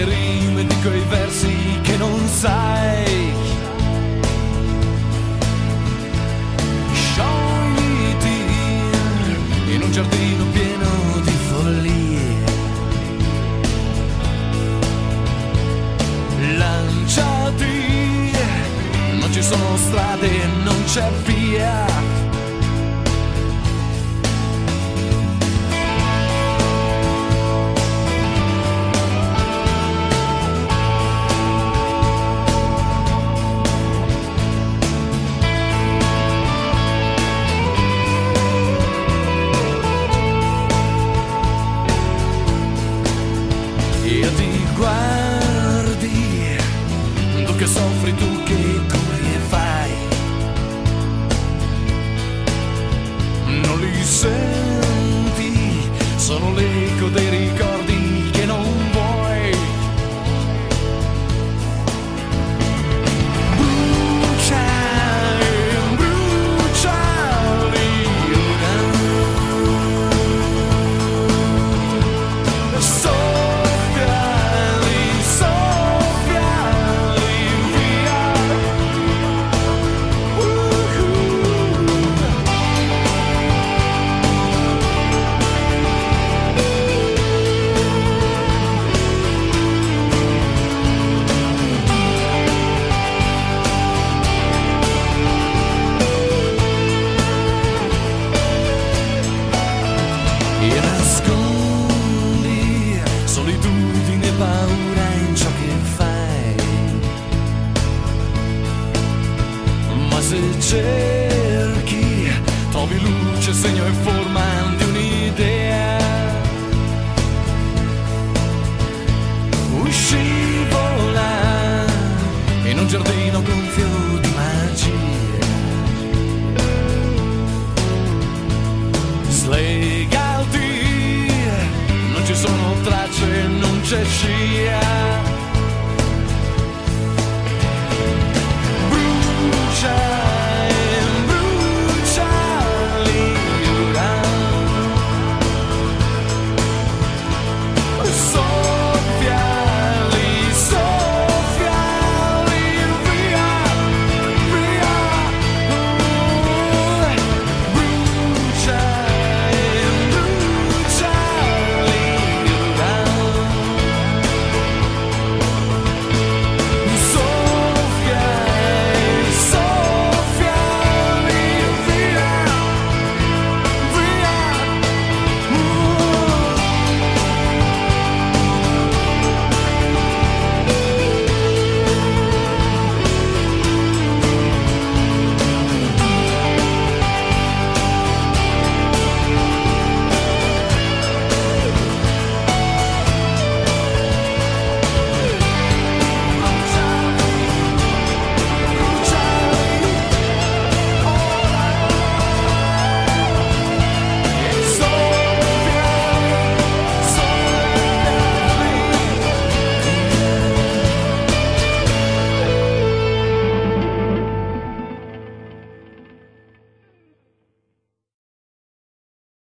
le rime, dico i versi che non sai. Sciogliti in un giardino pieno di follie. Lanciati, non ci sono strade, non c'è via. que sofre tu se cerchi, trovi luce, segno e forma di un'idea. Uscivola in un giardino gonfio di magia. Slegati, non ci sono tracce, non c'è scia.